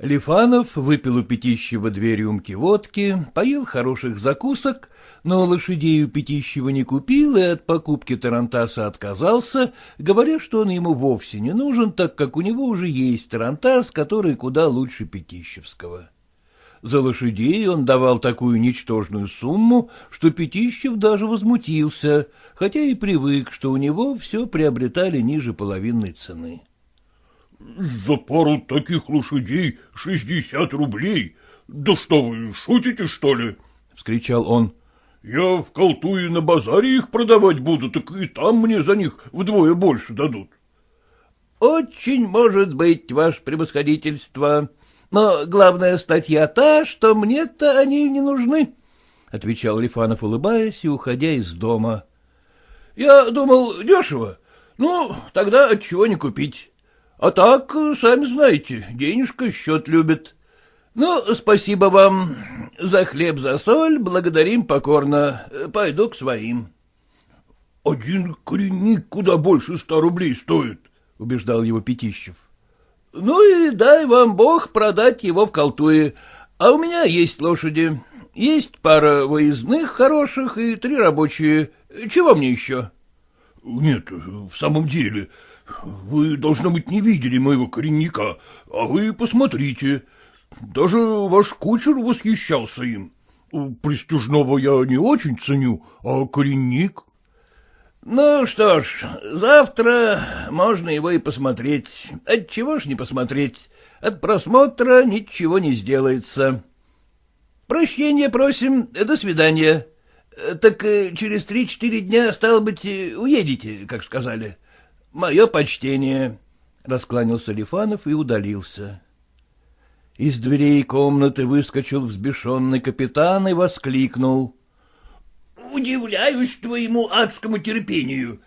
Лифанов выпил у Пятищева две рюмки водки, поел хороших закусок, но лошадей у Пятищева не купил и от покупки Тарантаса отказался, говоря, что он ему вовсе не нужен, так как у него уже есть Тарантас, который куда лучше Пятищевского. За лошадей он давал такую ничтожную сумму, что Пятищев даже возмутился, хотя и привык, что у него все приобретали ниже половинной цены. — За пару таких лошадей шестьдесят рублей? Да что вы, шутите, что ли? — вскричал он. — Я в Колтуе на базаре их продавать буду, так и там мне за них вдвое больше дадут. — Очень может быть, ваше превосходительство, но главная статья та, что мне-то они не нужны, — отвечал Лифанов, улыбаясь и уходя из дома. — Я думал, дешево. Ну, тогда отчего не купить. А так, сами знаете, денежка счет любит. Ну, спасибо вам. За хлеб, за соль благодарим покорно. Пойду к своим. — Один коренник куда больше ста рублей стоит, — убеждал его Пятищев. — ну и дай вам бог продать его в Колтуе. А у меня есть лошади. Есть пара выездных хороших и три рабочие. Чего мне еще? — Нет, в самом деле, вы, должно быть, не видели моего коренника, а вы посмотрите. Даже ваш кучер восхищался им. Пристужного я не очень ценю, а коренник... Ну что ж, завтра можно его и посмотреть. Отчего ж не посмотреть? От просмотра ничего не сделается. Прощения просим, до свидания. Так э, через три-четыре дня, стало быть, уедете, как сказали. Мое почтение. Раскланялся Лифанов и удалился. Из дверей комнаты выскочил взбешенный капитан и воскликнул. Удивляюсь твоему адскому терпению.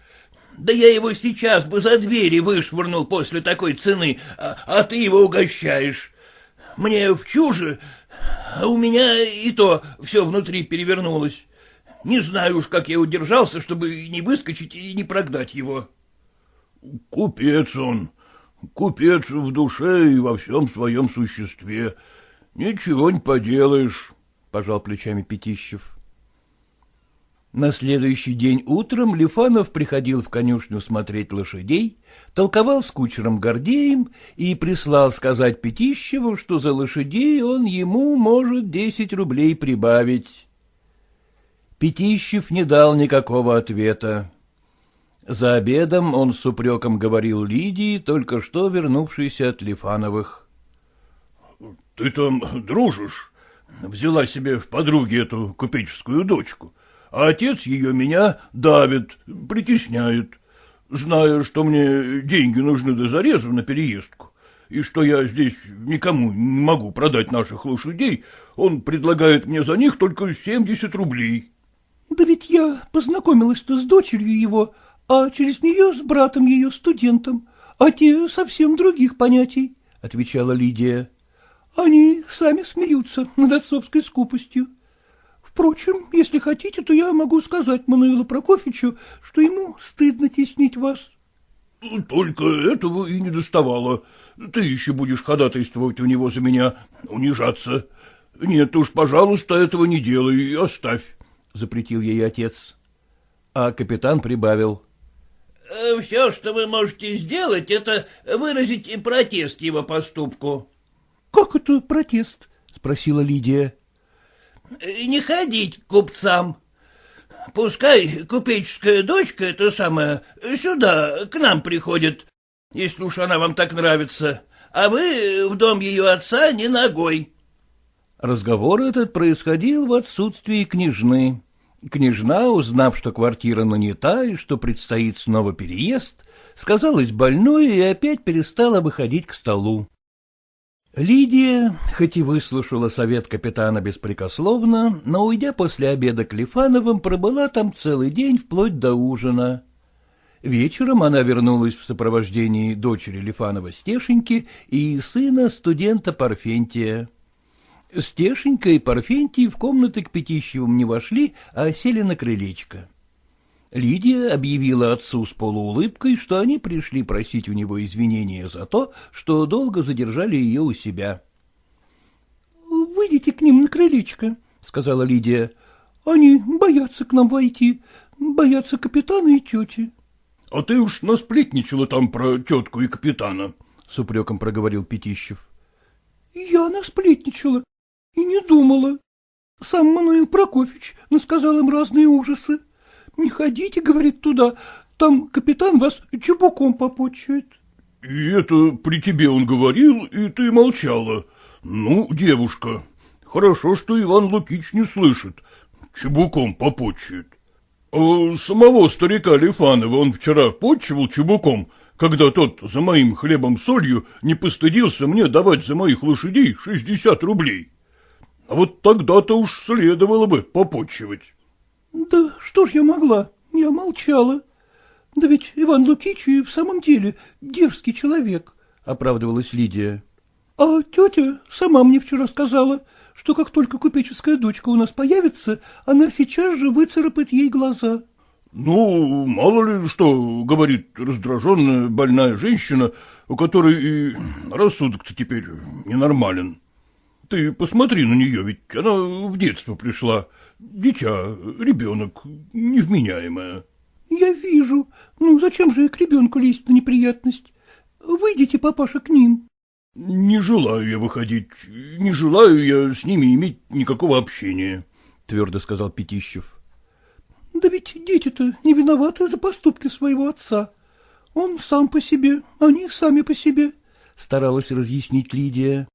Да я его сейчас бы за двери вышвырнул после такой цены, а, а ты его угощаешь. Мне в чуже, а у меня и то все внутри перевернулось. Не знаю уж, как я удержался, чтобы не выскочить и не прогнать его. — Купец он, купец в душе и во всем своем существе. Ничего не поделаешь, — пожал плечами Пятищев. На следующий день утром Лифанов приходил в конюшню смотреть лошадей, толковал с кучером Гордеем и прислал сказать Пятищеву, что за лошадей он ему может десять рублей прибавить. Пятищев не дал никакого ответа. За обедом он с упреком говорил Лидии, только что вернувшейся от Лифановых. — Ты там дружишь? Взяла себе в подруги эту купеческую дочку а отец ее меня давит, притесняет, зная, что мне деньги нужны до зареза на переездку, и что я здесь никому не могу продать наших лошадей, он предлагает мне за них только семьдесят рублей. — Да ведь я познакомилась-то с дочерью его, а через нее с братом ее студентом, а те совсем других понятий, — отвечала Лидия. — Они сами смеются над отцовской скупостью. Впрочем, если хотите, то я могу сказать Мануилу Прокофьевичу, что ему стыдно теснить вас. — Только этого и не доставало. Ты еще будешь ходатайствовать у него за меня, унижаться. Нет уж, пожалуйста, этого не делай, оставь, — запретил ей отец. А капитан прибавил. «Э, — Все, что вы можете сделать, это выразить протест его поступку. — Как это протест? — спросила Лидия. — Не ходить к купцам. Пускай купеческая дочка, это самое, сюда, к нам приходит, если уж она вам так нравится, а вы в дом ее отца не ногой. Разговор этот происходил в отсутствии княжны. Княжна, узнав, что квартира нанята и что предстоит снова переезд, сказалась больной и опять перестала выходить к столу. Лидия, хоть и выслушала совет капитана беспрекословно, но, уйдя после обеда к Лифановым, пробыла там целый день вплоть до ужина. Вечером она вернулась в сопровождении дочери Лифанова Стешеньки и сына студента Парфентия. Стешенька и Парфентий в комнаты к Пятищевым не вошли, а сели на крылечко. Лидия объявила отцу с полуулыбкой, что они пришли просить у него извинения за то, что долго задержали ее у себя. — Выйдите к ним на крылечко, — сказала Лидия. — Они боятся к нам войти, боятся капитана и тети. — А ты уж насплетничала там про тетку и капитана, — с упреком проговорил Пятищев. — Я насплетничала и не думала. Сам Мануил Прокофьевич насказал им разные ужасы. Не ходите, говорит, туда, там капитан вас чебуком попочует. — И это при тебе он говорил, и ты молчала. Ну, девушка, хорошо, что Иван Лукич не слышит, чебуком попочует. А самого старика Лифанова он вчера почивал чебуком, когда тот за моим хлебом-солью не постыдился мне давать за моих лошадей шестьдесят рублей. А вот тогда-то уж следовало бы попочивать. Да что ж я могла? Я молчала. Да ведь Иван Лукич и в самом деле дерзкий человек, — оправдывалась Лидия. А тетя сама мне вчера сказала, что как только купеческая дочка у нас появится, она сейчас же выцарапает ей глаза. — Ну, мало ли что, — говорит раздраженная больная женщина, у которой и рассудок-то теперь ненормален. Ты посмотри на нее, ведь она в детство пришла. Дитя, ребенок, невменяемая. — Я вижу. Ну, зачем же к ребенку лезть на неприятность? Выйдите, папаша, к ним. — Не желаю я выходить, не желаю я с ними иметь никакого общения, — твердо сказал Пятищев. — Да ведь дети-то не виноваты за поступки своего отца. Он сам по себе, они сами по себе, — старалась разъяснить Лидия.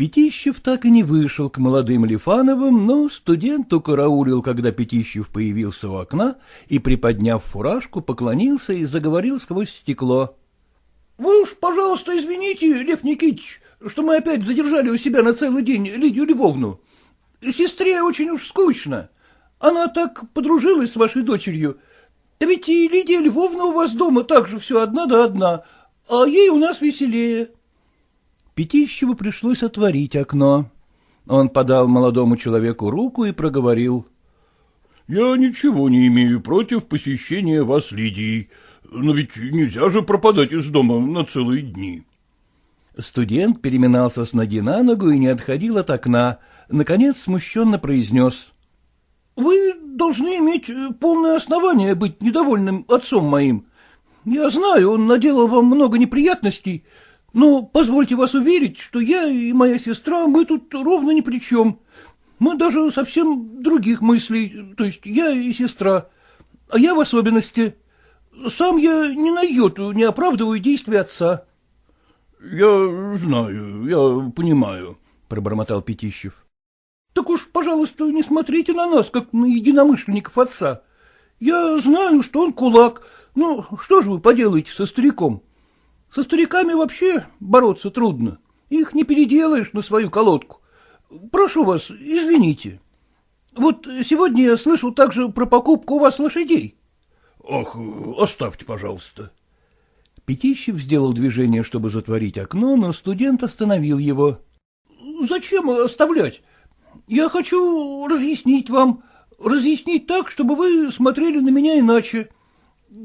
Пятищев так и не вышел к молодым Лифановым, но студент укараулил, когда Пятищев появился у окна и, приподняв фуражку, поклонился и заговорил сквозь стекло. — Вы уж, пожалуйста, извините, Лев Никитич, что мы опять задержали у себя на целый день Лидию Львовну. Сестре очень уж скучно. Она так подружилась с вашей дочерью. Да ведь и Лидия Львовна у вас дома также все одна да одна, а ей у нас веселее. — Пятищеву пришлось отворить окно. Он подал молодому человеку руку и проговорил. — Я ничего не имею против посещения вас, Лидии, но ведь нельзя же пропадать из дома на целые дни. Студент переминался с ноги на ногу и не отходил от окна. Наконец смущенно произнес. — Вы должны иметь полное основание быть недовольным отцом моим. Я знаю, он наделал вам много неприятностей, но позвольте вас уверить, что я и моя сестра, мы тут ровно ни при чем. Мы даже совсем других мыслей, то есть я и сестра, а я в особенности. Сам я ни на йоту не оправдываю действия отца. — Я знаю, я понимаю, — пробормотал Пятищев. — Так уж, пожалуйста, не смотрите на нас, как на единомышленников отца. Я знаю, что он кулак, ну, что же вы поделаете со стариком? — со стариками вообще бороться трудно. Их не переделаешь на свою колодку. Прошу вас, извините. Вот сегодня я слышал также про покупку у вас лошадей. — Ах, оставьте, пожалуйста. Пятищев сделал движение, чтобы затворить окно, но студент остановил его. — Зачем оставлять? Я хочу разъяснить вам, разъяснить так, чтобы вы смотрели на меня иначе.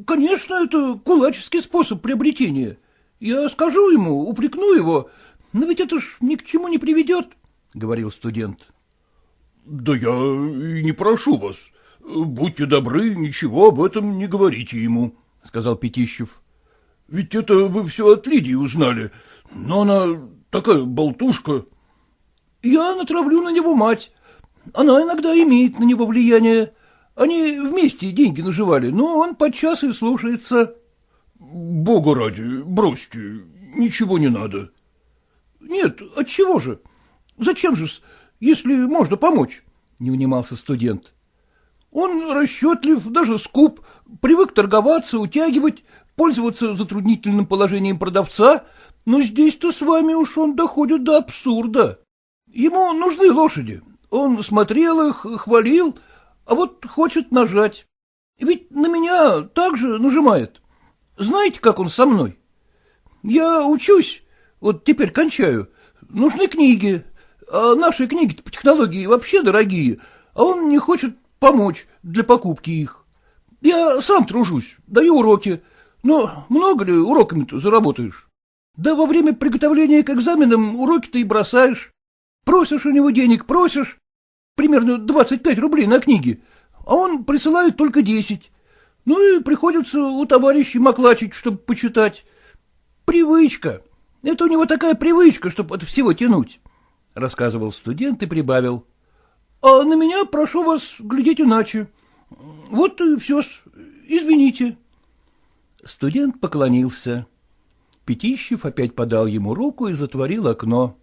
Конечно, это кулаческий способ приобретения. Я скажу ему, упрекну его, но ведь это ж ни к чему не приведет, — говорил студент. — Да я и не прошу вас. Будьте добры, ничего об этом не говорите ему, — сказал Пятищев. — Ведь это вы все от Лидии узнали, но она такая болтушка. — Я натравлю на него мать. Она иногда имеет на него влияние. Они вместе деньги наживали, но он подчас и слушается. — Бога ради, бросьте, ничего не надо. — Нет, от чего же? Зачем же, если можно помочь? — не унимался студент. — Он расчетлив, даже скуп, привык торговаться, утягивать, пользоваться затруднительным положением продавца, но здесь-то с вами уж он доходит до абсурда. Ему нужны лошади. Он смотрел их, хвалил, а вот хочет нажать. Ведь на меня также нажимает. Знаете, как он со мной? Я учусь, вот теперь кончаю. Нужны книги, а наши книги по технологии вообще дорогие, а он не хочет помочь для покупки их. Я сам тружусь, даю уроки, но много ли уроками-то заработаешь? Да во время приготовления к экзаменам уроки-то и бросаешь. Просишь у него денег, просишь, примерно 25 рублей на книги, а он присылает только 10. Ну и приходится у товарищей маклачить, чтобы почитать. Привычка. Это у него такая привычка, чтобы от всего тянуть, — рассказывал студент и прибавил. А на меня прошу вас глядеть иначе. Вот и все, извините. Студент поклонился. Пятищев опять подал ему руку и затворил окно.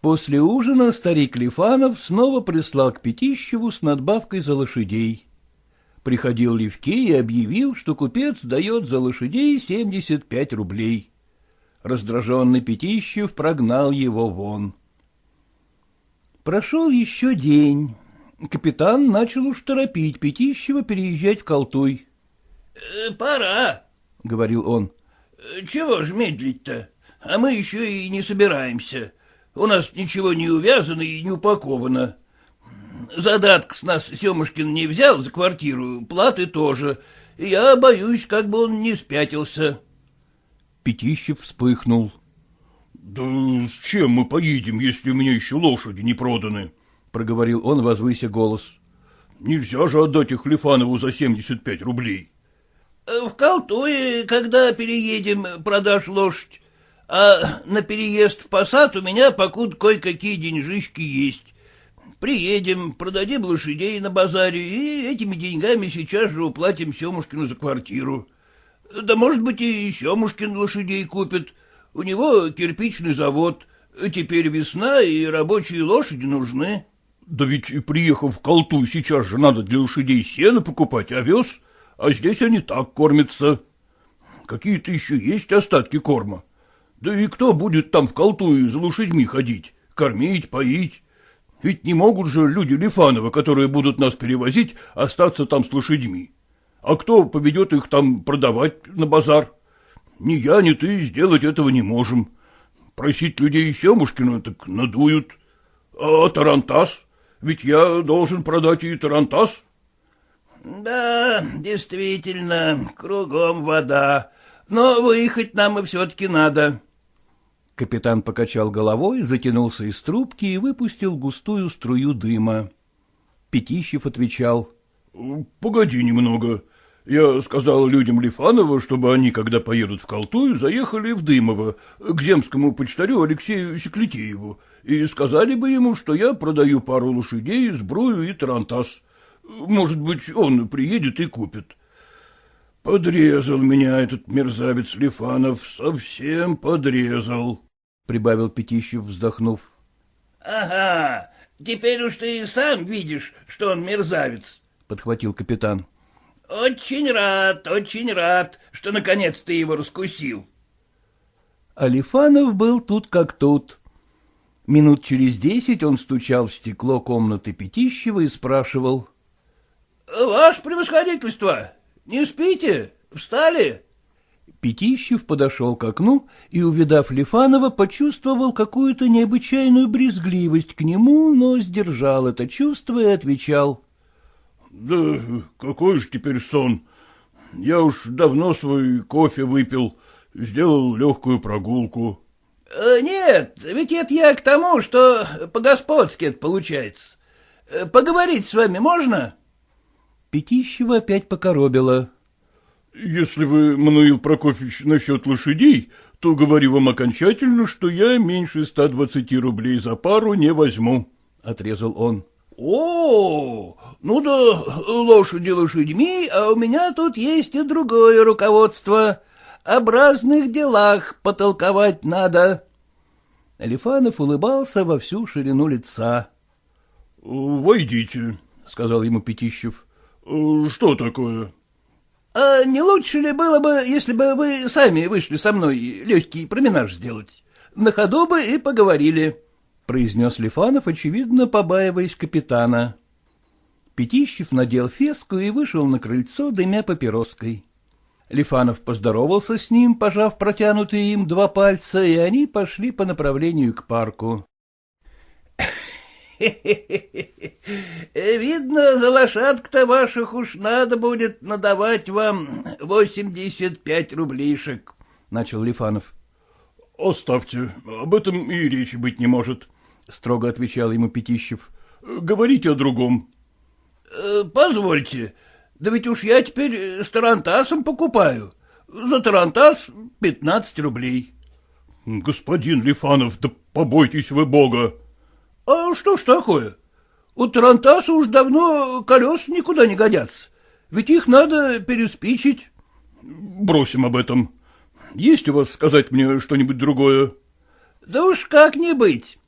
После ужина старик Лифанов снова прислал к Пятищеву с надбавкой за лошадей. Приходил Левкей и объявил, что купец дает за лошадей семьдесят пять рублей. Раздраженный Пятищев прогнал его вон. Прошел еще день. Капитан начал уж торопить Пятищева переезжать в Колтуй. Э, — Пора, — говорил он. — Чего ж медлить-то? А мы еще и не собираемся. У нас ничего не увязано и не упаковано. Задаток с нас Семушкин не взял за квартиру, платы тоже. Я боюсь, как бы он не спятился. Пятищев вспыхнул. — Да с чем мы поедем, если у меня еще лошади не проданы? — проговорил он, возвыся голос. — Нельзя же отдать их Лифанову за семьдесят пять рублей. В Колтуе, когда переедем, продашь лошадь. А на переезд в посад у меня покуда кое-какие деньжищки есть. Приедем, продадим лошадей на базаре, и этими деньгами сейчас же уплатим Семушкину за квартиру. Да, может быть, и Семушкин лошадей купит. У него кирпичный завод. Теперь весна, и рабочие лошади нужны. Да ведь, приехав в Колтуй, сейчас же надо для лошадей сено покупать, овес а здесь они так кормятся. Какие-то еще есть остатки корма. Да и кто будет там в колтуе за лошадьми ходить, кормить, поить? Ведь не могут же люди Лифанова, которые будут нас перевозить, остаться там с лошадьми. А кто поведет их там продавать на базар? Ни я, ни ты сделать этого не можем. Просить людей Семушкина так надуют. А Тарантас? Ведь я должен продать и Тарантас. Да, действительно, кругом вода, но выехать нам и все-таки надо. Капитан покачал головой, затянулся из трубки и выпустил густую струю дыма. Пятищев отвечал. — Погоди немного. Я сказал людям Лифанова, чтобы они, когда поедут в Колтую, заехали в Дымово, к земскому почтарю Алексею Секлетееву, и сказали бы ему, что я продаю пару лошадей, сбрую и тарантас. Может быть, он приедет и купит. Подрезал меня этот мерзавец Лифанов, совсем подрезал, — прибавил Пятищев, вздохнув. — Ага, теперь уж ты и сам видишь, что он мерзавец, — подхватил капитан. — Очень рад, очень рад, что наконец ты его раскусил. Алифанов был тут как тут. Минут через десять он стучал в стекло комнаты Пятищева и спрашивал —— Ваше превосходительство, не спите? Встали? Пятищев подошел к окну и, увидав Лифанова, почувствовал какую-то необычайную брезгливость к нему, но сдержал это чувство и отвечал. — Да какой же теперь сон? Я уж давно свой кофе выпил, сделал легкую прогулку. Э, — Нет, ведь это я к тому, что по-господски это получается. Э, поговорить с вами можно? — Пятищева опять покоробило. — Если вы, Мануил Прокофьевич, насчет лошадей, то говорю вам окончательно, что я меньше ста двадцати рублей за пару не возьму, — отрезал он. О, ну да лошади лошадьми, а у меня тут есть и другое руководство. Об разных делах потолковать надо. Алифанов улыбался во всю ширину лица. — Войдите, — сказал ему Пятищев. — Что такое? — А не лучше ли было бы, если бы вы сами вышли со мной легкий променаж сделать? На ходу бы и поговорили, — произнес Лифанов, очевидно, побаиваясь капитана. Пятищев надел феску и вышел на крыльцо, дымя папироской. Лифанов поздоровался с ним, пожав протянутые им два пальца, и они пошли по направлению к парку. Видно, за лошадок-то ваших уж надо будет надавать вам восемьдесят пять рублишек, — начал Лифанов. — Оставьте, об этом и речи быть не может, — строго отвечал ему Пятищев. — Говорите о другом. Э, — Позвольте, да ведь уж я теперь с тарантасом покупаю. За тарантас пятнадцать рублей. — Господин Лифанов, да побойтесь вы бога. — А что ж такое? У тарантаса уж давно колес никуда не годятся. Ведь их надо переспичить. — Бросим об этом. Есть у вас сказать мне что-нибудь другое? — Да уж как не быть.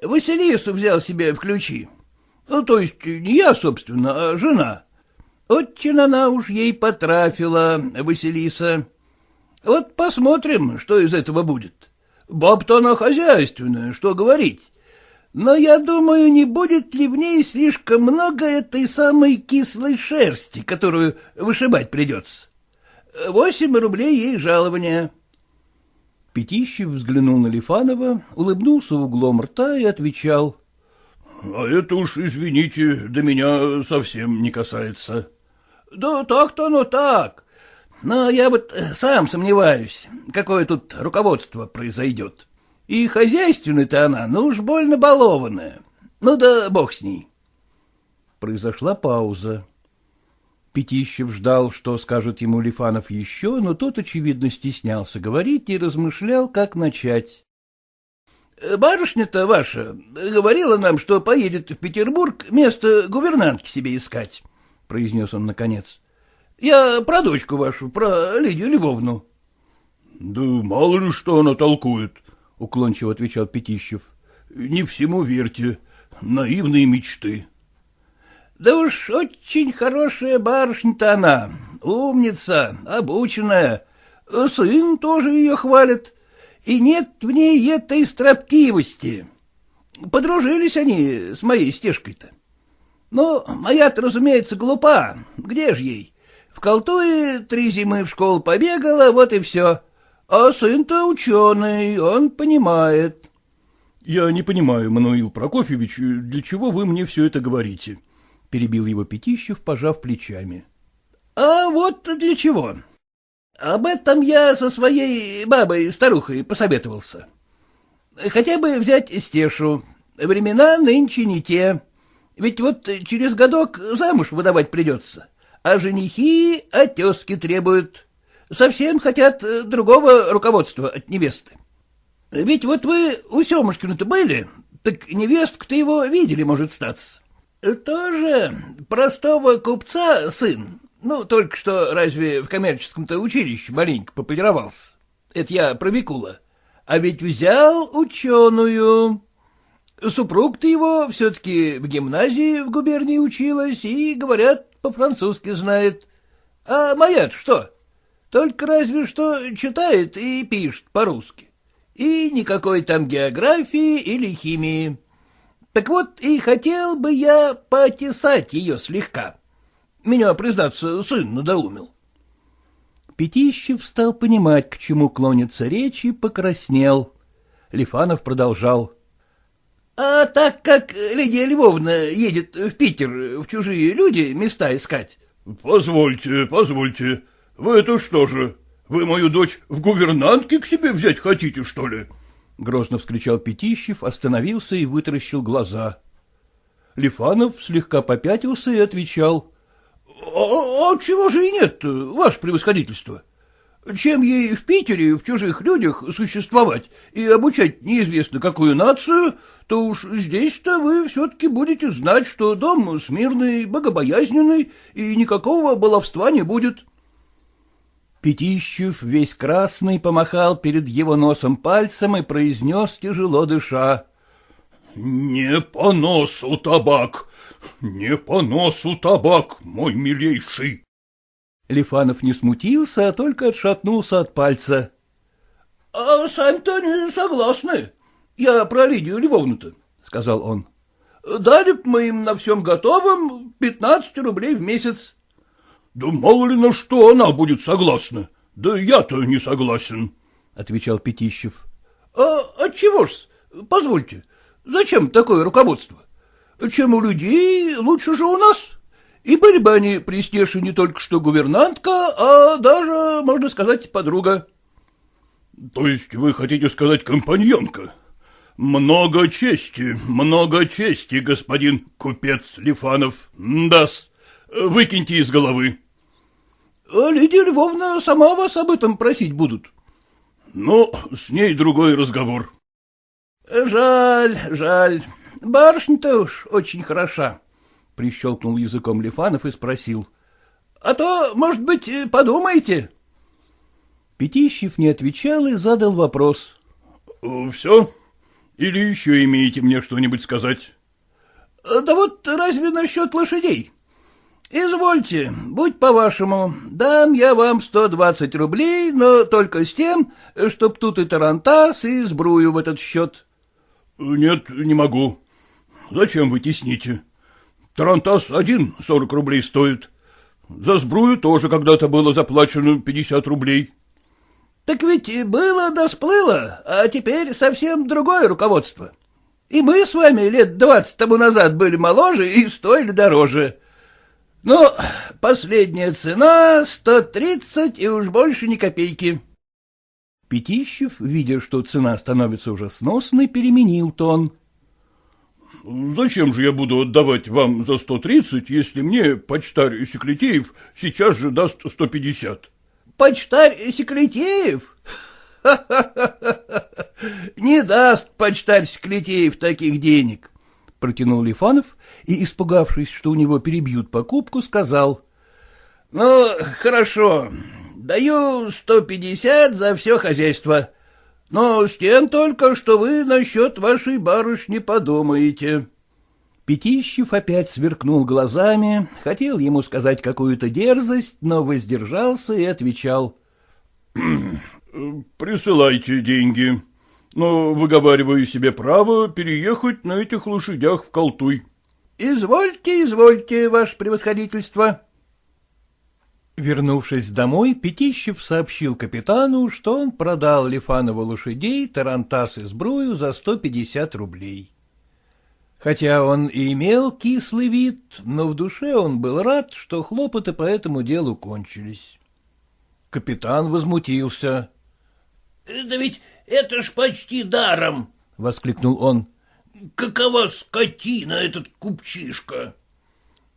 Василису взял себе в ключи. Ну, то есть не я, собственно, а жена. Очень она уж ей потрафила, Василиса. Вот посмотрим, что из этого будет. Баб-то она хозяйственная, что говорить. Но я думаю, не будет ли в ней слишком много этой самой кислой шерсти, которую вышибать придется. Восемь рублей ей жалования. Пятищев взглянул на Лифанова, улыбнулся углом рта и отвечал. — А это уж, извините, до меня совсем не касается. — Да так-то оно так. Но я вот сам сомневаюсь, какое тут руководство произойдет. И хозяйственная-то она, ну уж больно балованная. Ну да бог с ней. Произошла пауза. Пятищев ждал, что скажет ему Лифанов еще, но тот, очевидно, стеснялся говорить и размышлял, как начать. — Барышня-то ваша говорила нам, что поедет в Петербург место гувернантки себе искать, — произнес он наконец. — Я про дочку вашу, про Лидию Львовну. — Да мало ли что она толкует, — уклончиво отвечал Пятищев. — Не всему верьте, наивные мечты. — да уж очень хорошая барышня-то она, умница, обученная. Сын тоже ее хвалит, и нет в ней этой строптивости. Подружились они с моей стежкой-то. Но моя-то, разумеется, глупа, где же ей? В Колтуе три зимы в школу побегала, вот и все. А сын-то ученый, он понимает. — Я не понимаю, Мануил Прокофьевич, для чего вы мне все это говорите? — перебил его Пятищев, пожав плечами. — А вот для чего. Об этом я со своей бабой-старухой посоветовался. Хотя бы взять Стешу. Времена нынче не те. Ведь вот через годок замуж выдавать придется. А женихи отески требуют. Совсем хотят другого руководства от невесты. Ведь вот вы у Семушкина-то были, так невестку-то его видели, может, статься. Тоже простого купца сын. Ну, только что разве в коммерческом-то училище маленько пополировался. Это я про Викула. А ведь взял ученую. Супруг-то его все-таки в гимназии в губернии училась и, говорят, по-французски знает. А моя что? Только разве что читает и пишет по-русски. И никакой там географии или химии. Так вот и хотел бы я потесать ее слегка. Меня, признаться, сын надоумил. Пятищев стал понимать, к чему клонится речь, и покраснел. Лифанов продолжал. — А так как Лидия Львовна едет в Питер в чужие люди места искать... — Позвольте, позвольте, вы это что же, вы мою дочь в гувернантки к себе взять хотите, что ли? —— грозно вскричал Пятищев, остановился и вытаращил глаза. Лифанов слегка попятился и отвечал. — А, а чего же и нет, ваше превосходительство? Чем ей в Питере, в чужих людях существовать и обучать неизвестно какую нацию, то уж здесь-то вы все-таки будете знать, что дом смирный, богобоязненный, и никакого баловства не будет. Пятищев, весь красный, помахал перед его носом пальцем и произнес, тяжело дыша. — Не по носу табак, не по носу табак, мой милейший. Лифанов не смутился, а только отшатнулся от пальца. — А сами-то не согласны. Я про Лидию Львовну-то, — сказал он. — Дали б мы им на всем готовом пятнадцать рублей в месяц. — Да мало ли на что она будет согласна. Да я-то не согласен, — отвечал Пятищев. — А отчего ж? Позвольте, зачем такое руководство? Чем у людей, лучше же у нас. И были бы они престеши не только что гувернантка, а даже, можно сказать, подруга. — То есть вы хотите сказать компаньонка? Много чести, много чести, господин купец Лифанов. Дас, выкиньте из головы. А Лидия Львовна сама вас об этом просить будут. Ну, с ней другой разговор. Жаль, жаль. Барышня-то уж очень хороша. — прищелкнул языком Лифанов и спросил. — А то, может быть, подумаете? Пятищев не отвечал и задал вопрос. — Все? Или еще имеете мне что-нибудь сказать? — Да вот разве насчет лошадей? Извольте, будь по-вашему, дам я вам сто двадцать рублей, но только с тем, чтоб тут и тарантас, и сбрую в этот счет. — Нет, не могу. Зачем вы тесните? Тарантас один сорок рублей стоит. За сбрую тоже когда-то было заплачено пятьдесят рублей. — Так ведь было да сплыло, а теперь совсем другое руководство. И мы с вами лет двадцать тому назад были моложе и стоили дороже. Но последняя цена — сто тридцать и уж больше ни копейки. Пятищев, видя, что цена становится уже сносной, переменил тон. Зачем же я буду отдавать вам за сто тридцать, если мне почтарь Секлетеев сейчас же даст сто пятьдесят? Почтарь Секлетеев? Не даст почтарь Секлетеев таких денег, — протянул Лифанов и, испугавшись, что у него перебьют покупку, сказал. — Ну, хорошо, даю сто пятьдесят за все хозяйство. — но с тем только, что вы насчет вашей барышни подумаете. Пятищев опять сверкнул глазами, хотел ему сказать какую-то дерзость, но воздержался и отвечал. — Присылайте деньги, но выговариваю себе право переехать на этих лошадях в Колтуй. — Извольте, извольте, ваше превосходительство. Вернувшись домой, Пятищев сообщил капитану, что он продал Лифанову лошадей, тарантас и сбрую за сто пятьдесят рублей. Хотя он и имел кислый вид, но в душе он был рад, что хлопоты по этому делу кончились. Капитан возмутился. — Да ведь это ж почти даром! — воскликнул он. — Какова скотина этот купчишка!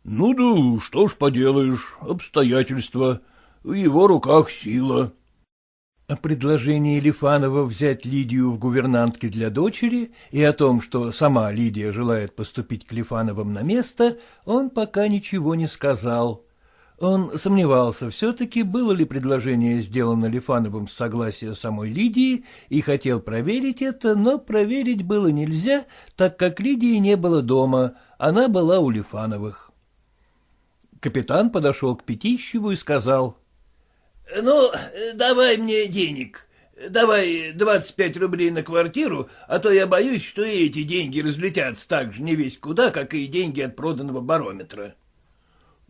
Ну да что ж поделаешь, обстоятельства, в его руках сила. О предложении Лифанова взять Лидию в гувернантки для дочери и о том, что сама Лидия желает поступить к Лифановым на место, он пока ничего не сказал. Он сомневался все-таки, было ли предложение сделано Лифановым с согласия самой Лидии, и хотел проверить это, но проверить было нельзя, так как Лидии не было дома, она была у Лифановых. Капитан подошел к Пятищеву и сказал. — Ну, давай мне денег. Давай двадцать пять рублей на квартиру, а то я боюсь, что и эти деньги разлетятся так же не весь куда, как и деньги от проданного барометра. —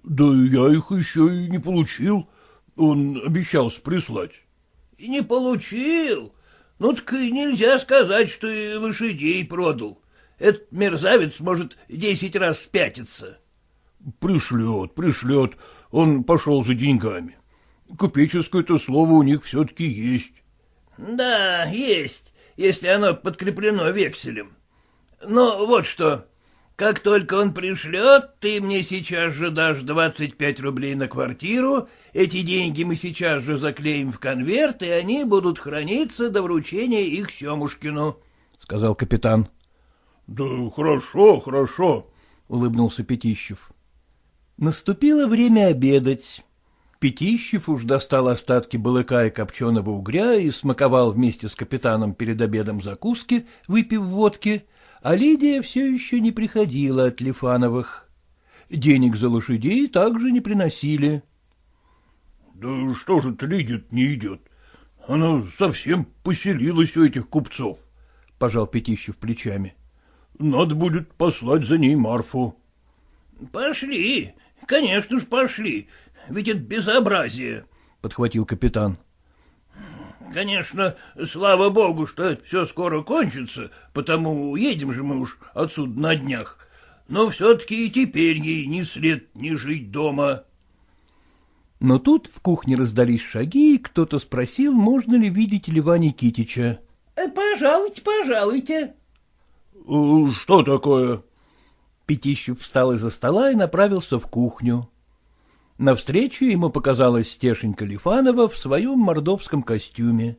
Да я их еще и не получил. Он обещался прислать. — И не получил? Ну так и нельзя сказать, что и лошадей продал. Этот мерзавец может десять раз спятиться. — Пришлет, пришлет. Он пошел за деньгами. Купеческое-то слово у них все-таки есть. Да, есть, если оно подкреплено векселем. Но вот что. Как только он пришлет, ты мне сейчас же дашь двадцать пять рублей на квартиру, эти деньги мы сейчас же заклеим в конверт, и они будут храниться до вручения их Семушкину, — сказал капитан. — Да хорошо, хорошо, — улыбнулся Пятищев. Наступило время обедать. Пятищев уж достал остатки балыка и копченого угря и смаковал вместе с капитаном перед обедом закуски, выпив водки, а Лидия все еще не приходила от Лифановых. Денег за лошадей также не приносили. — Да что же это Лидия не идет? Она совсем поселилась у этих купцов, — пожал Пятищев плечами. — Надо будет послать за ней Марфу. — Пошли, конечно ж пошли, ведь это безобразие, — подхватил капитан. — Конечно, слава богу, что это все скоро кончится, потому уедем же мы уж отсюда на днях, но все-таки и теперь ей ни след не жить дома. Но тут в кухне раздались шаги, и кто-то спросил, можно ли видеть Льва Никитича. «Э, — Пожалуйте, пожалуйте. «Э, — Что такое? Пятищев встал из-за стола и направился в кухню. Навстречу ему показалась Стешенька Лифанова в своем мордовском костюме.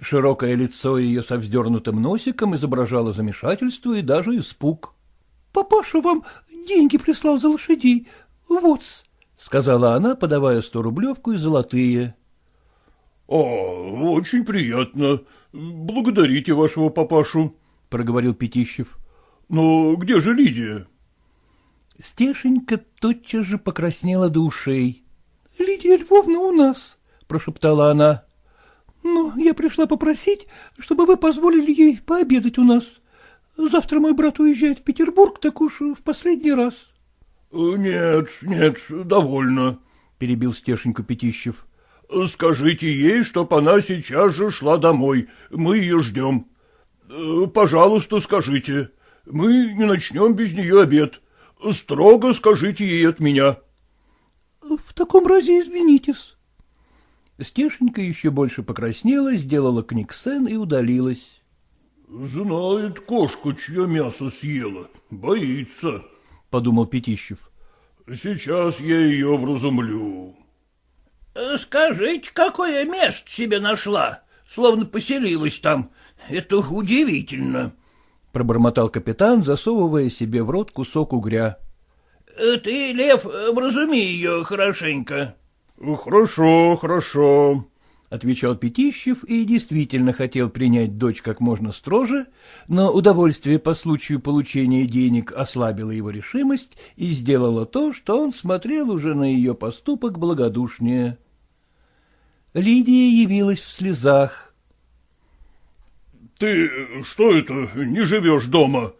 Широкое лицо ее со вздернутым носиком изображало замешательство и даже испуг. — Папаша вам деньги прислал за лошадей. вот сказала она, подавая сто рублевку и золотые. — О, очень приятно. Благодарите вашего папашу, — проговорил Пятищев. — Но где же Лидия? Стешенька тотчас же покраснела до ушей. — Лидия Львовна у нас, — прошептала она. — Но я пришла попросить, чтобы вы позволили ей пообедать у нас. Завтра мой брат уезжает в Петербург, так уж в последний раз. — Нет, нет, довольно, — перебил Стешенька Пятищев. — Скажите ей, чтоб она сейчас же шла домой, мы ее ждем. Пожалуйста, скажите, мы не начнем без нее обед. Строго скажите ей от меня. — В таком разе извинитесь. Стешенька еще больше покраснела, сделала книгсен и удалилась. — Знает кошка, чье мясо съела, боится, — подумал Пятищев. — Сейчас я ее вразумлю. — Скажите, какое место себе нашла, словно поселилась там. Это удивительно, пробормотал капитан, засовывая себе в рот кусок угря. — Ты, Лев, образуми ее хорошенько. — Хорошо, хорошо, — отвечал Пятищев и действительно хотел принять дочь как можно строже, но удовольствие по случаю получения денег ослабило его решимость и сделало то, что он смотрел уже на ее поступок благодушнее. Лидия явилась в слезах. Ты что это, не живешь дома?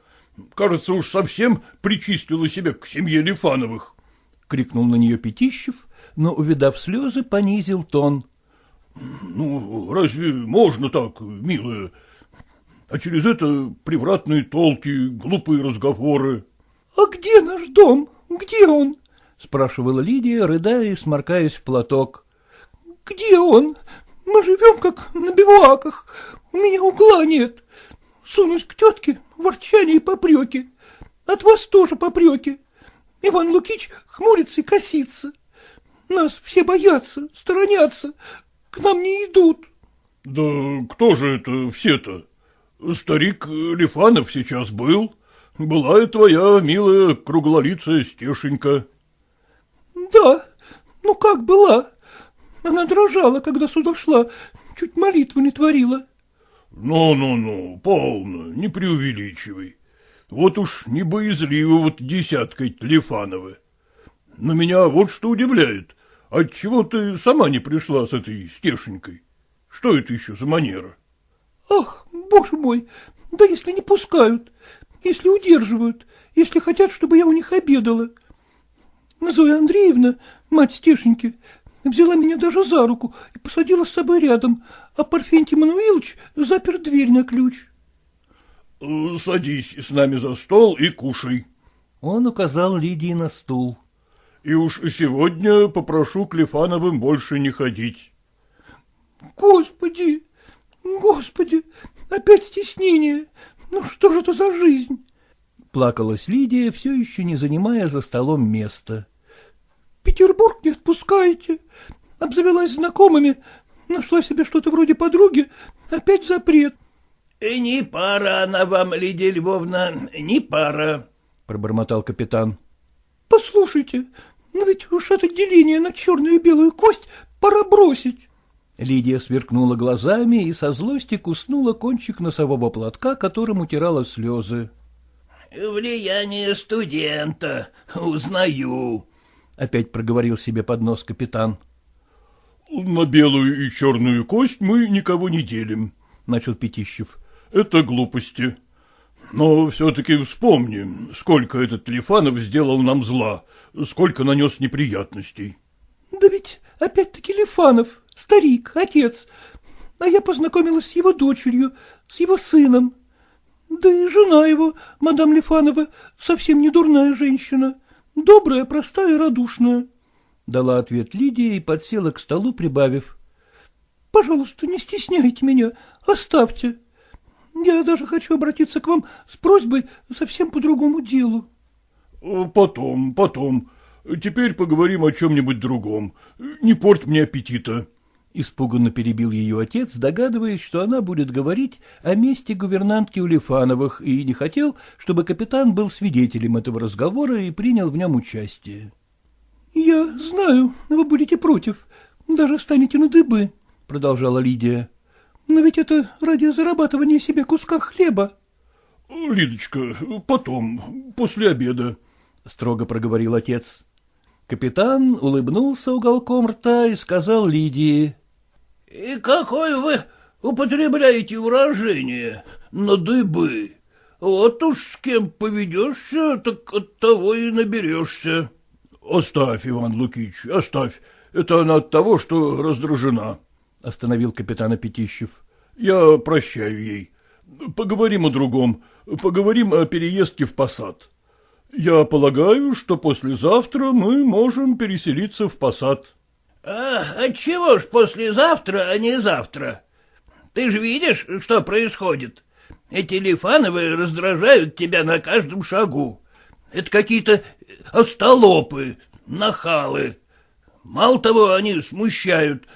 Кажется, уж совсем причислила себя к семье Лифановых. — крикнул на нее Пятищев, но, увидав слезы, понизил тон. — Ну, разве можно так, милая? А через это превратные толки, глупые разговоры. — А где наш дом? Где он? — спрашивала Лидия, рыдая и сморкаясь в платок. — Где он? Мы живем как на бивуаках. У меня угла нет. Сунусь к тетке, ворчание и попреки. От вас тоже попреки. Иван Лукич хмурится и косится. Нас все боятся, сторонятся, к нам не идут. — Да кто же это все-то? Старик Лифанов сейчас был. Была и твоя милая круглолицая Стешенька. — Да, ну как была? Она дрожала, когда сюда шла, чуть молитву не творила. Ну-ну-ну, полно, не преувеличивай. Вот уж не боязливо вот десяткой Тлефановы. Но меня вот что удивляет. Отчего ты сама не пришла с этой стешенькой? Что это еще за манера? Ах, боже мой, да если не пускают, если удерживают, если хотят, чтобы я у них обедала. Зоя Андреевна, мать Стешеньки, взяла меня даже за руку и посадила с собой рядом, а Парфентий Мануилович запер дверь на ключ. — Садись с нами за стол и кушай. Он указал Лидии на стул. — И уж сегодня попрошу Клефановым больше не ходить. — Господи, господи, опять стеснение. Ну что же это за жизнь? Плакалась Лидия, все еще не занимая за столом места. — Петербург не отпускаете. Обзавелась знакомыми, нашла себе что-то вроде подруги, опять запрет. — Не пара она вам, Лидия Львовна, не пара, — пробормотал капитан. — Послушайте, но ведь уж это деление на черную и белую кость пора бросить. Лидия сверкнула глазами и со злости куснула кончик носового платка, которым утирала слезы. Влияние студента, узнаю, — опять проговорил себе под нос капитан. — На белую и черную кость мы никого не делим, — начал Пятищев. — Это глупости. Но все-таки вспомни, сколько этот Лифанов сделал нам зла, сколько нанес неприятностей. — Да ведь опять-таки Лифанов, старик, отец, а я познакомилась с его дочерью, с его сыном. Да и жена его, мадам Лифанова, совсем не дурная женщина, добрая, простая, радушная. Дала ответ Лидия и подсела к столу, прибавив. — Пожалуйста, не стесняйте меня, оставьте. Я даже хочу обратиться к вам с просьбой совсем по другому делу. — Потом, потом. Теперь поговорим о чем-нибудь другом. Не порть мне аппетита. Испуганно перебил ее отец, догадываясь, что она будет говорить о месте гувернантки Улифановых, и не хотел, чтобы капитан был свидетелем этого разговора и принял в нем участие. — Я знаю, вы будете против, даже станете на дыбы, — продолжала Лидия. — Но ведь это ради зарабатывания себе куска хлеба. — Лидочка, потом, после обеда, — строго проговорил отец. Капитан улыбнулся уголком рта и сказал Лидии. — И какое вы употребляете выражение «на дыбы»? Вот уж с кем поведешься, так от того и наберешься. — Оставь, Иван Лукич, оставь. Это она от того, что раздражена, — остановил капитана Пятищев. — Я прощаю ей. Поговорим о другом. Поговорим о переездке в посад. Я полагаю, что послезавтра мы можем переселиться в посад. А отчего ж послезавтра, а не завтра? Ты же видишь, что происходит? Эти Лифановы раздражают тебя на каждом шагу. Это какие-то остолопы, нахалы. Мало того, они смущают,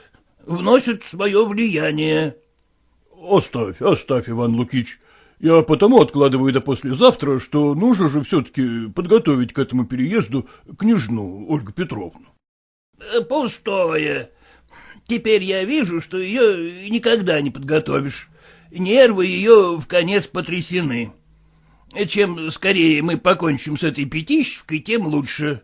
вносят свое влияние. — Оставь, оставь, Иван Лукич. Я потому откладываю до послезавтра, что нужно же все-таки подготовить к этому переезду княжну Ольгу Петровну. Э, — Пустое. Теперь я вижу, что ее никогда не подготовишь. Нервы ее в конец потрясены. Чем скорее мы покончим с этой пятищевкой, тем лучше.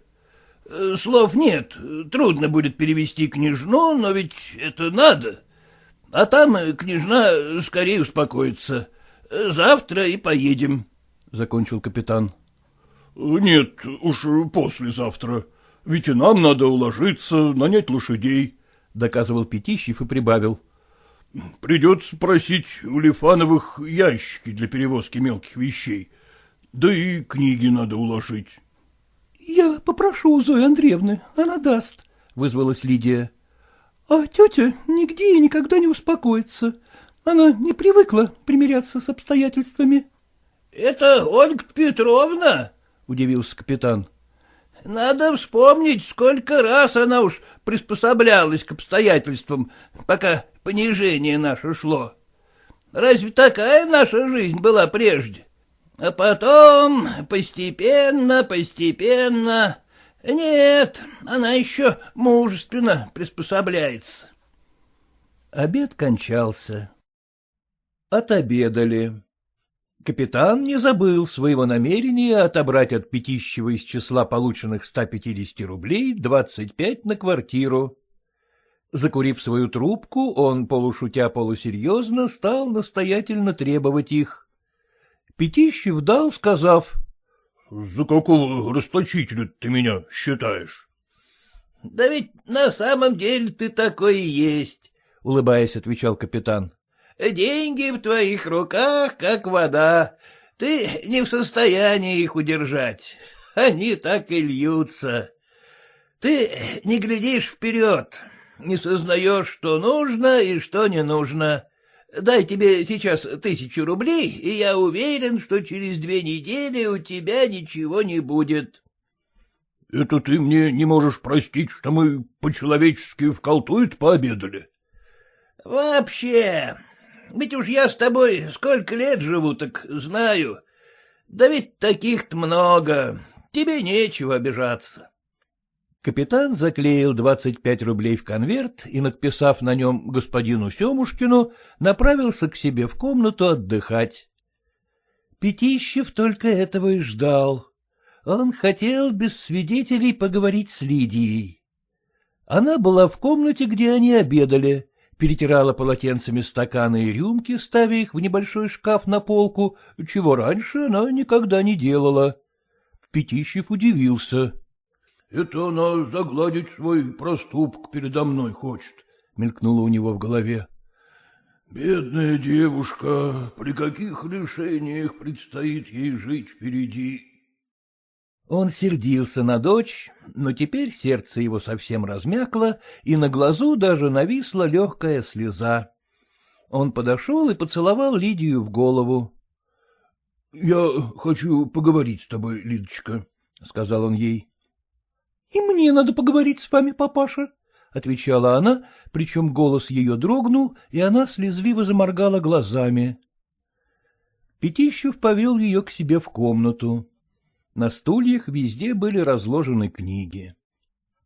Э, слов нет, трудно будет перевести княжну, но ведь это надо. А там княжна скорее успокоится. Завтра и поедем, — закончил капитан. — Нет, уж послезавтра. Ведь и нам надо уложиться, нанять лошадей, — доказывал Пятищев и прибавил. — Придется просить у Лифановых ящики для перевозки мелких вещей. Да и книги надо уложить. — Я попрошу у Зои Андреевны, она даст, — вызвалась Лидия. — А тетя нигде и никогда не успокоится. Она не привыкла примиряться с обстоятельствами. — Это Ольга Петровна? — удивился капитан. Надо вспомнить, сколько раз она уж приспособлялась к обстоятельствам, пока понижение наше шло. Разве такая наша жизнь была прежде? А потом постепенно, постепенно... Нет, она еще мужественно приспособляется. Обед кончался. Отобедали. Капитан не забыл своего намерения отобрать от Пятищева из числа полученных 150 рублей 25 на квартиру. Закурив свою трубку, он, полушутя полусерьезно, стал настоятельно требовать их. Пятищев дал, сказав. — За какого расточителя ты меня считаешь? — Да ведь на самом деле ты такой и есть, — улыбаясь, отвечал капитан. Деньги в твоих руках, как вода. Ты не в состоянии их удержать. Они так и льются. Ты не глядишь вперед, не сознаешь, что нужно и что не нужно. Дай тебе сейчас тысячу рублей, и я уверен, что через две недели у тебя ничего не будет. — Это ты мне не можешь простить, что мы по-человечески в колтует пообедали? — Вообще, ведь уж я с тобой сколько лет живу, так знаю. Да ведь таких-то много, тебе нечего обижаться. Капитан заклеил двадцать пять рублей в конверт и, надписав на нем господину Семушкину, направился к себе в комнату отдыхать. Пятищев только этого и ждал. Он хотел без свидетелей поговорить с Лидией. Она была в комнате, где они обедали, перетирала полотенцами стаканы и рюмки, ставя их в небольшой шкаф на полку, чего раньше она никогда не делала. Пятищев удивился. Это она загладить свой проступок передо мной хочет, — мелькнуло у него в голове. Бедная девушка, при каких лишениях предстоит ей жить впереди. Он сердился на дочь, но теперь сердце его совсем размякло, и на глазу даже нависла легкая слеза. Он подошел и поцеловал Лидию в голову. — Я хочу поговорить с тобой, Лидочка, — сказал он ей. — И мне надо поговорить с вами, папаша, — отвечала она, причем голос ее дрогнул, и она слезливо заморгала глазами. Пятищев повел ее к себе в комнату. На стульях везде были разложены книги.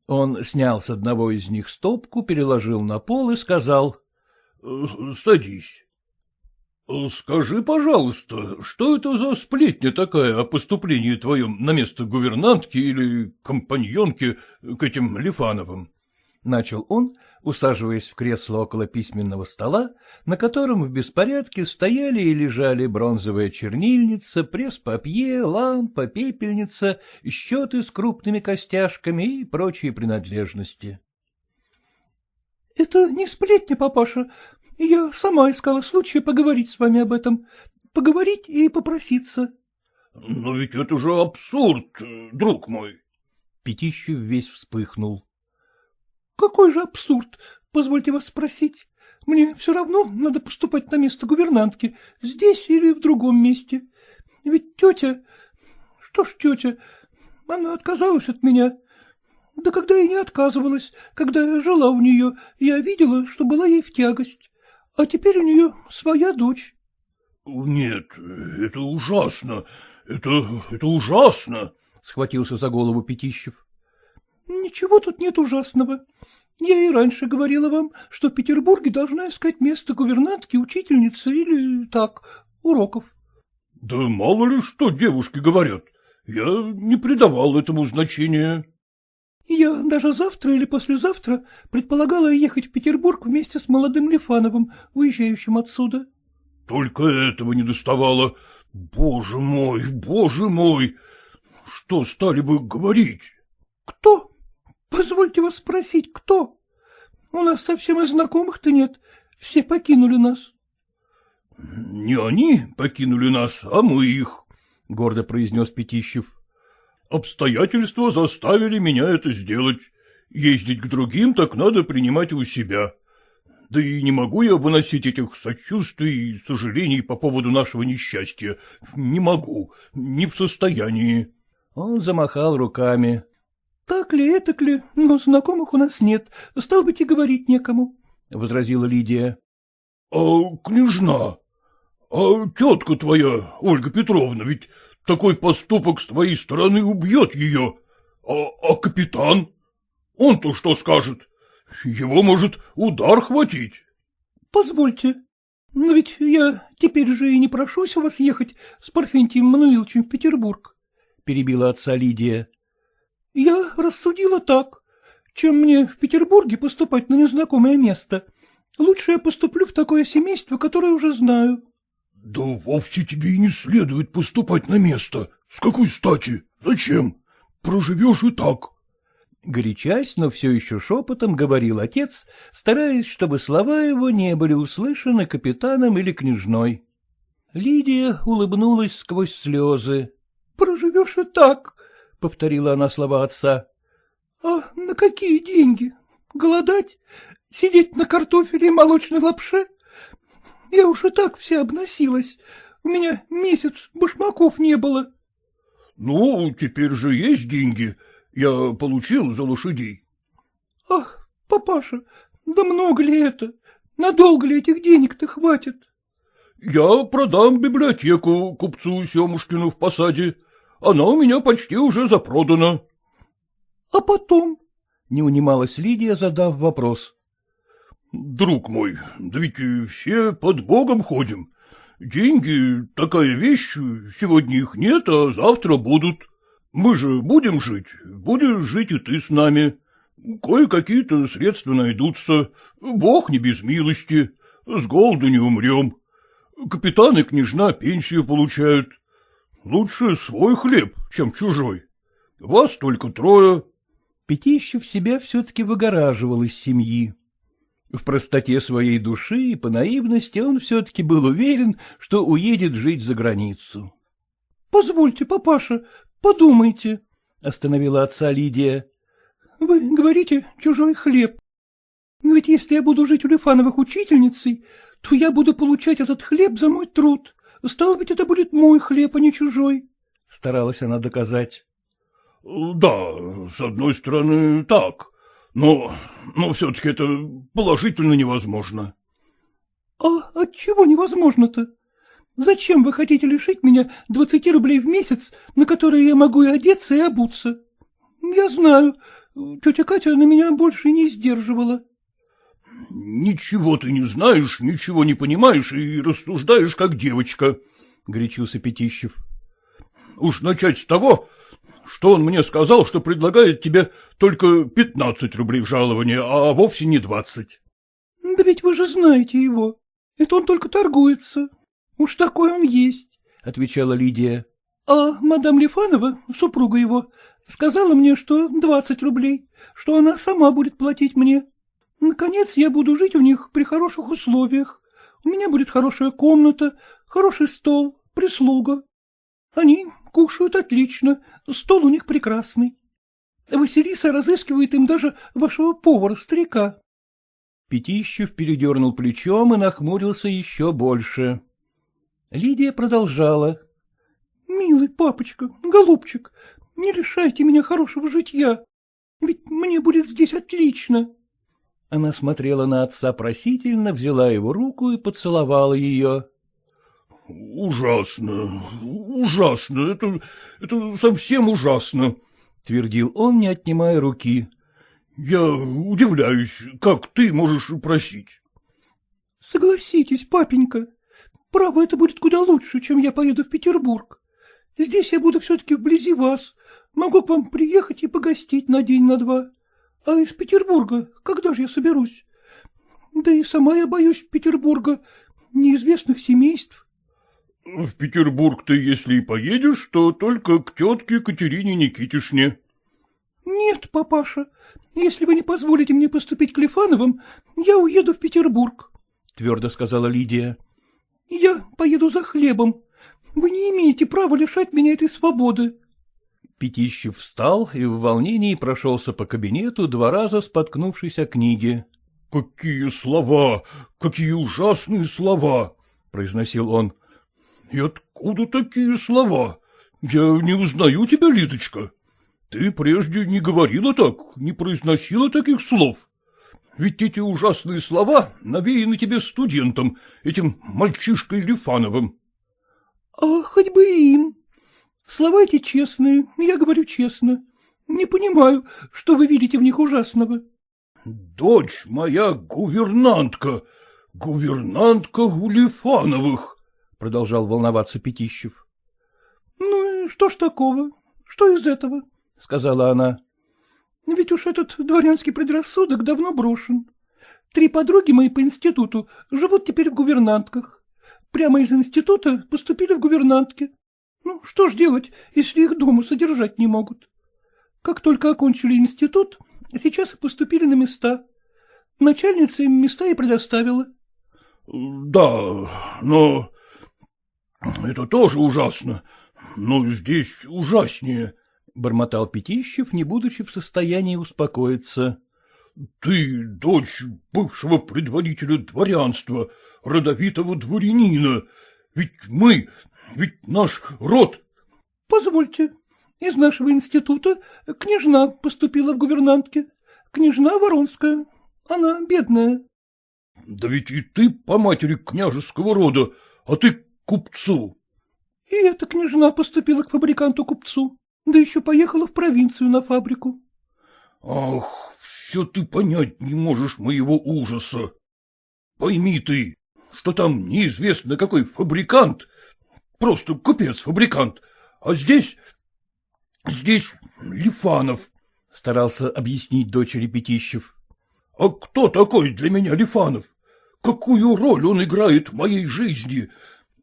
Он снял с одного из них стопку, переложил на пол и сказал. «Э, — Садись. — Скажи, пожалуйста, что это за сплетня такая о поступлении твоем на место гувернантки или компаньонки к этим Лифановым? — начал он, усаживаясь в кресло около письменного стола, на котором в беспорядке стояли и лежали бронзовая чернильница, пресс-папье, лампа, пепельница, счеты с крупными костяшками и прочие принадлежности. — Это не сплетня, папаша, я сама искала случая поговорить с вами об этом. Поговорить и попроситься. — Но ведь это же абсурд, друг мой. Пятищев весь вспыхнул. — Какой же абсурд? Позвольте вас спросить. Мне все равно надо поступать на место гувернантки, здесь или в другом месте. Ведь тетя... Что ж тетя? Она отказалась от меня. Да когда я не отказывалась, когда жила у нее, я видела, что была ей в тягость. А теперь у нее своя дочь. — Нет, это ужасно, это, это ужасно, — схватился за голову Пятищев. — Ничего тут нет ужасного. Я и раньше говорила вам, что в Петербурге должна искать место гувернантки, учительницы или так, уроков. — Да мало ли что девушки говорят. Я не придавал этому значения. Я даже завтра или послезавтра предполагала ехать в Петербург вместе с молодым Лифановым, уезжающим отсюда. — Только этого не доставало. Боже мой, боже мой! Что стали бы говорить? — Кто? Позвольте вас спросить, кто? У нас совсем и знакомых-то нет, все покинули нас. — Не они покинули нас, а мы их, — гордо произнес Пятищев. Обстоятельства заставили меня это сделать. Ездить к другим так надо принимать у себя. Да и не могу я выносить этих сочувствий и сожалений по поводу нашего несчастья. Не могу, не в состоянии. Он замахал руками. — Так ли, это ли, но знакомых у нас нет, стал быть, и говорить некому, — возразила Лидия. — А княжна? А тетка твоя, Ольга Петровна, ведь такой поступок с твоей стороны убьет ее. А, а капитан? Он-то что скажет? Его может удар хватить. — Позвольте, но ведь я теперь же и не прошусь у вас ехать с Парфентием Мануиловичем в Петербург, — перебила отца Лидия. — Я рассудила так. Чем мне в Петербурге поступать на незнакомое место, лучше я поступлю в такое семейство, которое уже знаю. — Да вовсе тебе и не следует поступать на место. С какой стати? Зачем? Проживешь и так. Горячась, но все еще шепотом говорил отец, стараясь, чтобы слова его не были услышаны капитаном или княжной. Лидия улыбнулась сквозь слезы. — Проживешь и так, — повторила она слова отца. — А на какие деньги? Голодать? Сидеть на картофеле и молочной лапше? Я уж и так вся обносилась. У меня месяц башмаков не было. — Ну, теперь же есть деньги. Я получил за лошадей. — Ах, папаша, да много ли это? Надолго ли этих денег-то хватит? — Я продам библиотеку купцу Семушкину в посаде. Она у меня почти уже запродана. — А потом? — не унималась Лидия, задав вопрос. — Друг мой, да ведь все под Богом ходим. Деньги — такая вещь, сегодня их нет, а завтра будут. Мы же будем жить, будешь жить и ты с нами. Кое-какие-то средства найдутся, Бог не без милости, с голоду не умрем. Капитан и княжна пенсию получают. Лучше свой хлеб, чем чужой. Вас только трое. Пятищев себя все-таки выгораживал из семьи. В простоте своей души и по наивности он все-таки был уверен, что уедет жить за границу. — Позвольте, папаша, подумайте, — остановила отца Лидия. — Вы говорите чужой хлеб. Но ведь если я буду жить у Лифановых учительницей, то я буду получать этот хлеб за мой труд. Стало быть, это будет мой хлеб, а не чужой. Старалась она доказать. — Да, с одной стороны, так, но, но все-таки это положительно невозможно. — А отчего невозможно-то? Зачем вы хотите лишить меня двадцати рублей в месяц, на которые я могу и одеться, и обуться? Я знаю, тетя Катя на меня больше не сдерживала. — Ничего ты не знаешь, ничего не понимаешь и рассуждаешь, как девочка, — горячился Пятищев. — Уж начать с того, что он мне сказал, что предлагает тебе только пятнадцать рублей жалования, а вовсе не двадцать. — Да ведь вы же знаете его. Это он только торгуется. Уж такой он есть, — отвечала Лидия. — А мадам Лифанова, супруга его, сказала мне, что двадцать рублей, что она сама будет платить мне. Наконец я буду жить у них при хороших условиях. У меня будет хорошая комната, хороший стол, прислуга. Они кушают отлично, стол у них прекрасный. Василиса разыскивает им даже вашего повара-старика. Пятищев передернул плечом и нахмурился еще больше. Лидия продолжала. — Милый папочка, голубчик, не лишайте меня хорошего житья, ведь мне будет здесь отлично. Она смотрела на отца просительно, взяла его руку и поцеловала ее. — Ужасно, ужасно, это, это совсем ужасно, — твердил он, не отнимая руки. — Я удивляюсь, как ты можешь просить. — Согласитесь, папенька, право, это будет куда лучше, чем я поеду в Петербург. Здесь я буду все-таки вблизи вас, могу к вам приехать и погостить на день, на два. А из Петербурга когда же я соберусь? Да и сама я боюсь Петербурга, неизвестных семейств. — В Петербург ты, если и поедешь, то только к тетке Катерине Никитишне. — Нет, папаша, если вы не позволите мне поступить к Лифановым, я уеду в Петербург, — твердо сказала Лидия. — Я поеду за хлебом. Вы не имеете права лишать меня этой свободы. Пятищев встал и в волнении прошелся по кабинету, два раза споткнувшись о книге. — Какие слова, какие ужасные слова! — произносил он. — И откуда такие слова? Я не узнаю тебя, Лидочка. Ты прежде не говорила так, не произносила таких слов. Ведь эти ужасные слова навеяны тебе студентом, этим мальчишкой Лифановым. — А хоть бы им. Слова эти честные, я говорю честно. Не понимаю, что вы видите в них ужасного. — Дочь моя гувернантка, гувернантка Улифановых, — продолжал волноваться Пятищев. — Ну и что ж такого? Что из этого? — сказала она. — Ведь уж этот дворянский предрассудок давно брошен. Три подруги мои по институту живут теперь в гувернантках. Прямо из института поступили в гувернантки. Ну, что ж делать, если их дома содержать не могут? Как только окончили институт, сейчас и поступили на места. Начальница им места и предоставила. — Да, но это тоже ужасно, но здесь ужаснее, — бормотал Пятищев, не будучи в состоянии успокоиться. — Ты дочь бывшего предводителя дворянства, родовитого дворянина. Ведь мы, ведь наш род... — Позвольте, из нашего института княжна поступила в гувернантки. Княжна Воронская. Она бедная. — Да ведь и ты по матери княжеского рода, а ты купцу. — И эта княжна поступила к фабриканту-купцу, да еще поехала в провинцию на фабрику. — Ах, все ты понять не можешь моего ужаса. Пойми ты, что там неизвестно какой фабрикант, просто купец-фабрикант, а здесь... здесь Лифанов, — старался объяснить дочери Пятищев. — А кто такой для меня Лифанов? Какую роль он играет в моей жизни?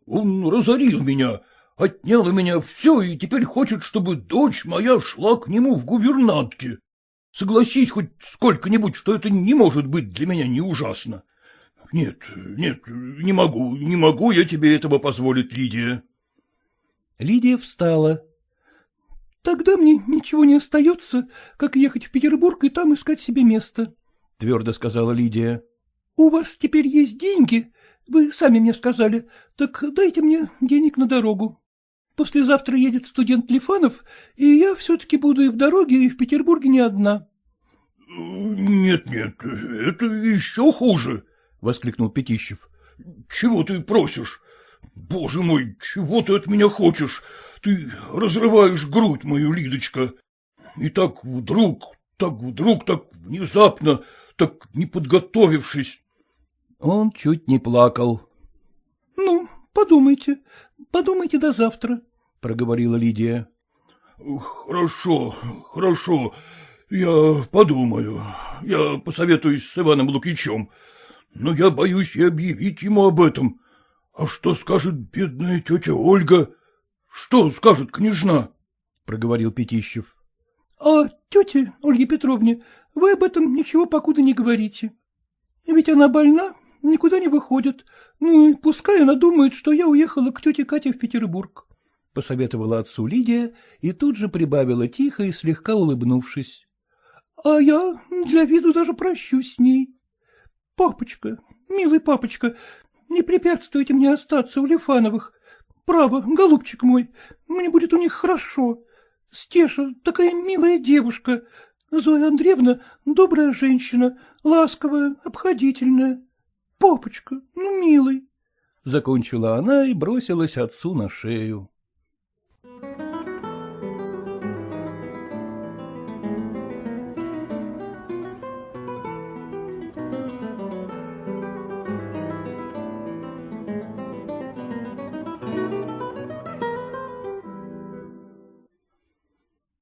Он разорил меня, отнял у меня все и теперь хочет, чтобы дочь моя шла к нему в гувернантке. Согласись хоть сколько-нибудь, что это не может быть для меня не ужасно. Нет, нет, не могу, не могу я тебе этого позволить, Лидия. Лидия встала. — Тогда мне ничего не остается, как ехать в Петербург и там искать себе место, — твердо сказала Лидия. — У вас теперь есть деньги, вы сами мне сказали, так дайте мне денег на дорогу. Послезавтра едет студент Лифанов, и я все-таки буду и в дороге, и в Петербурге не одна. — Нет, нет, это еще хуже, — воскликнул Пятищев. — Чего ты просишь? Боже мой, чего ты от меня хочешь? Ты разрываешь грудь мою, Лидочка. И так вдруг, так вдруг, так внезапно, так не подготовившись. Он чуть не плакал. — Ну, подумайте, подумайте до завтра, — проговорила Лидия. — Хорошо, хорошо, я подумаю. Я посоветуюсь с Иваном Лукичем, но я боюсь и объявить ему об этом. А что скажет бедная тетя Ольга? Что скажет княжна? — проговорил Пятищев. — А тете Ольге Петровне вы об этом ничего покуда не говорите. Ведь она больна, никуда не выходит. Ну и пускай она думает, что я уехала к тете Кате в Петербург. — посоветовала отцу Лидия и тут же прибавила тихо и слегка улыбнувшись. — А я для виду даже прощусь с ней. Папочка, милый папочка, не препятствуйте мне остаться у Лифановых. Право, голубчик мой, мне будет у них хорошо. Стеша такая милая девушка, Зоя Андреевна добрая женщина, ласковая, обходительная. Папочка, ну, милый. Закончила она и бросилась отцу на шею.